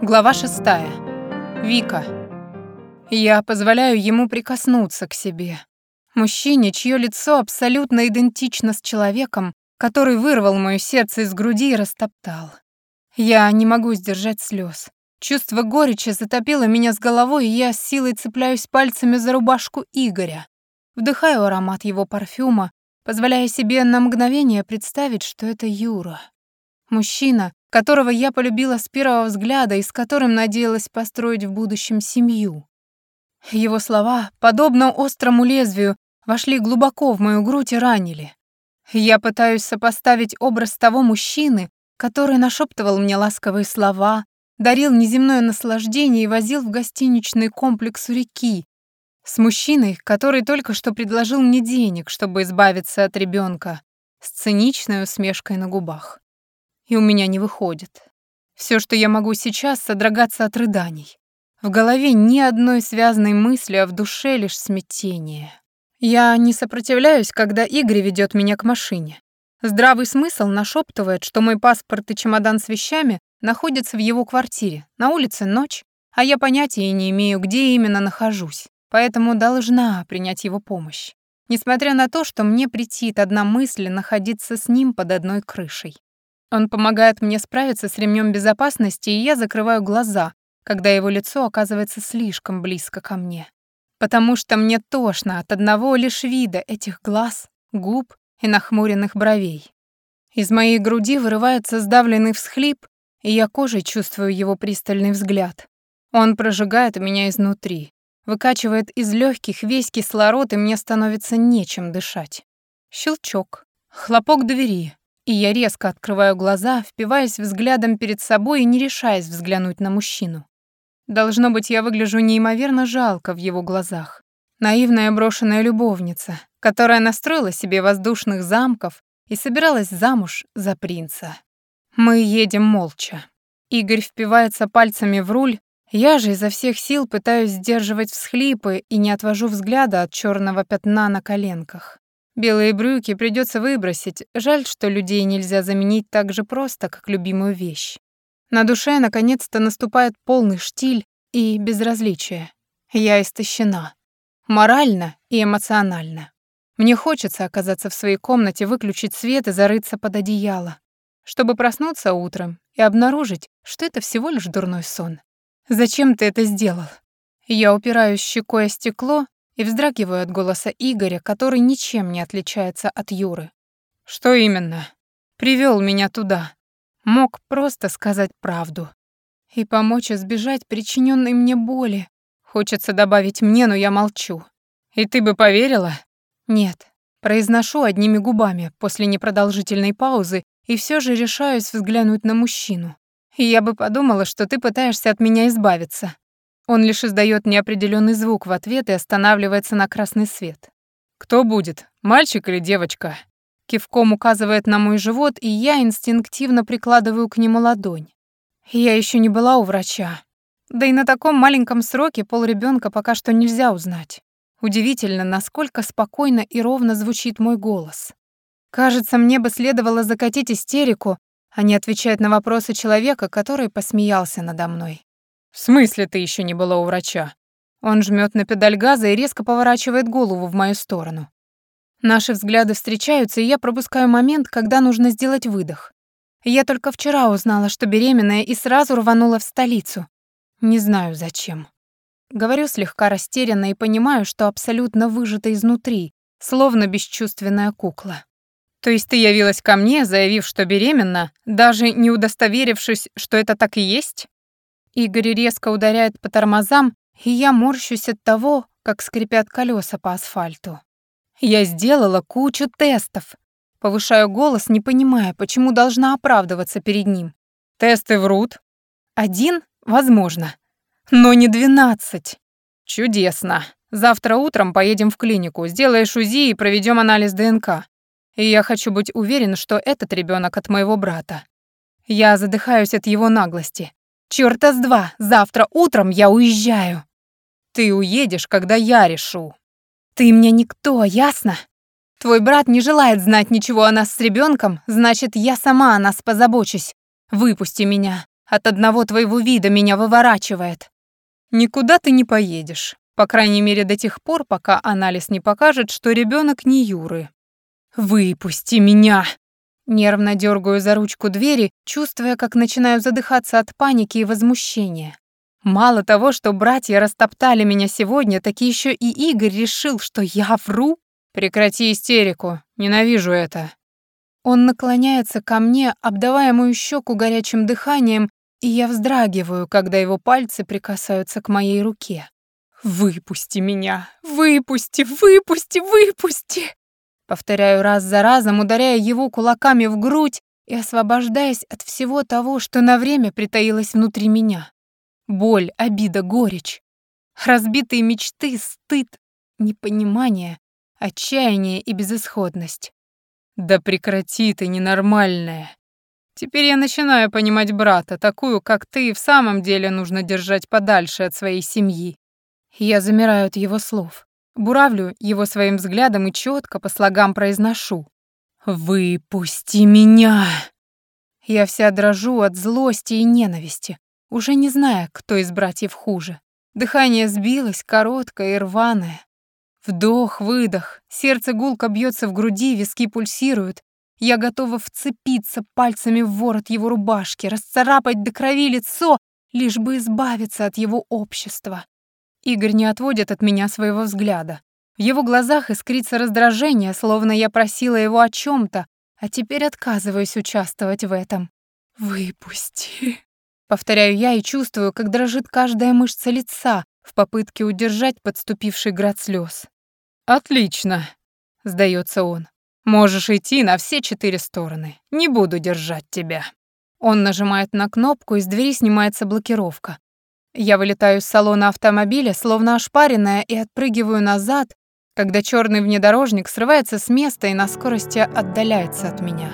Глава шестая. Вика. Я позволяю ему прикоснуться к себе. Мужчине, чье лицо абсолютно идентично с человеком, который вырвал моё сердце из груди и растоптал. Я не могу сдержать слез. Чувство горечи затопило меня с головой, и я с силой цепляюсь пальцами за рубашку Игоря. Вдыхаю аромат его парфюма, позволяя себе на мгновение представить, что это Юра. Мужчина, которого я полюбила с первого взгляда и с которым надеялась построить в будущем семью. Его слова, подобно острому лезвию, вошли глубоко в мою грудь и ранили. Я пытаюсь сопоставить образ того мужчины, который нашептывал мне ласковые слова, дарил неземное наслаждение и возил в гостиничный комплекс у реки, с мужчиной, который только что предложил мне денег, чтобы избавиться от ребенка, с циничной усмешкой на губах и у меня не выходит. Все, что я могу сейчас, содрогаться от рыданий. В голове ни одной связанной мысли, а в душе лишь смятение. Я не сопротивляюсь, когда Игорь ведет меня к машине. Здравый смысл нашептывает, что мой паспорт и чемодан с вещами находятся в его квартире. На улице ночь, а я понятия не имею, где именно нахожусь, поэтому должна принять его помощь. Несмотря на то, что мне претит одна мысль находиться с ним под одной крышей. Он помогает мне справиться с ремнем безопасности, и я закрываю глаза, когда его лицо оказывается слишком близко ко мне. Потому что мне тошно от одного лишь вида этих глаз, губ и нахмуренных бровей. Из моей груди вырывается сдавленный всхлип, и я кожей чувствую его пристальный взгляд. Он прожигает меня изнутри, выкачивает из легких весь кислород, и мне становится нечем дышать. Щелчок, хлопок двери, и я резко открываю глаза, впиваясь взглядом перед собой и не решаясь взглянуть на мужчину. Должно быть, я выгляжу неимоверно жалко в его глазах. Наивная брошенная любовница, которая настроила себе воздушных замков и собиралась замуж за принца. Мы едем молча. Игорь впивается пальцами в руль, я же изо всех сил пытаюсь сдерживать всхлипы и не отвожу взгляда от черного пятна на коленках. Белые брюки придется выбросить. Жаль, что людей нельзя заменить так же просто, как любимую вещь. На душе наконец-то наступает полный штиль и безразличие. Я истощена. Морально и эмоционально. Мне хочется оказаться в своей комнате, выключить свет и зарыться под одеяло, чтобы проснуться утром и обнаружить, что это всего лишь дурной сон. Зачем ты это сделал? Я упираюсь щекой о стекло и вздрагиваю от голоса Игоря, который ничем не отличается от Юры. Что именно? Привел меня туда. Мог просто сказать правду. И помочь избежать причиненной мне боли. Хочется добавить мне, но я молчу. И ты бы поверила? Нет. Произношу одними губами после непродолжительной паузы и все же решаюсь взглянуть на мужчину. И я бы подумала, что ты пытаешься от меня избавиться. Он лишь издает неопределенный звук в ответ и останавливается на красный свет. «Кто будет, мальчик или девочка?» Кивком указывает на мой живот, и я инстинктивно прикладываю к нему ладонь. Я еще не была у врача. Да и на таком маленьком сроке полребенка пока что нельзя узнать. Удивительно, насколько спокойно и ровно звучит мой голос. Кажется, мне бы следовало закатить истерику, а не отвечать на вопросы человека, который посмеялся надо мной. «В смысле ты еще не была у врача?» Он жмет на педаль газа и резко поворачивает голову в мою сторону. Наши взгляды встречаются, и я пропускаю момент, когда нужно сделать выдох. Я только вчера узнала, что беременная, и сразу рванула в столицу. Не знаю, зачем. Говорю слегка растерянно и понимаю, что абсолютно выжата изнутри, словно бесчувственная кукла. То есть ты явилась ко мне, заявив, что беременна, даже не удостоверившись, что это так и есть? Игорь резко ударяет по тормозам, и я морщусь от того, как скрипят колеса по асфальту. Я сделала кучу тестов. Повышаю голос, не понимая, почему должна оправдываться перед ним. Тесты врут. Один? Возможно. Но не двенадцать. Чудесно. Завтра утром поедем в клинику, сделаешь УЗИ и проведем анализ ДНК. И я хочу быть уверен, что этот ребенок от моего брата. Я задыхаюсь от его наглости. Чёрта с два, завтра утром я уезжаю. Ты уедешь, когда я решу. Ты мне никто, ясно? Твой брат не желает знать ничего о нас с ребенком, значит, я сама о нас позабочусь. Выпусти меня. От одного твоего вида меня выворачивает. Никуда ты не поедешь. По крайней мере, до тех пор, пока анализ не покажет, что ребенок не Юры. Выпусти меня. Нервно дергаю за ручку двери, чувствуя, как начинаю задыхаться от паники и возмущения. Мало того, что братья растоптали меня сегодня, так еще и Игорь решил, что я вру. Прекрати истерику, ненавижу это. Он наклоняется ко мне, обдавая мою щеку горячим дыханием, и я вздрагиваю, когда его пальцы прикасаются к моей руке. «Выпусти меня! Выпусти! Выпусти! Выпусти!» Повторяю раз за разом, ударяя его кулаками в грудь и освобождаясь от всего того, что на время притаилось внутри меня. Боль, обида, горечь. Разбитые мечты, стыд, непонимание, отчаяние и безысходность. Да прекрати ты, ненормальная. Теперь я начинаю понимать брата, такую, как ты, в самом деле нужно держать подальше от своей семьи. Я замираю от его слов, буравлю его своим взглядом и четко по слогам произношу. «Выпусти меня!» Я вся дрожу от злости и ненависти уже не зная, кто из братьев хуже. Дыхание сбилось, короткое и рваное. Вдох, выдох, сердце гулко бьется в груди, виски пульсируют. Я готова вцепиться пальцами в ворот его рубашки, расцарапать до крови лицо, лишь бы избавиться от его общества. Игорь не отводит от меня своего взгляда. В его глазах искрится раздражение, словно я просила его о чем то а теперь отказываюсь участвовать в этом. «Выпусти», Повторяю я и чувствую, как дрожит каждая мышца лица в попытке удержать подступивший град слез. «Отлично», — сдается он. «Можешь идти на все четыре стороны. Не буду держать тебя». Он нажимает на кнопку, из двери снимается блокировка. Я вылетаю из салона автомобиля, словно ошпаренная, и отпрыгиваю назад, когда черный внедорожник срывается с места и на скорости отдаляется от меня.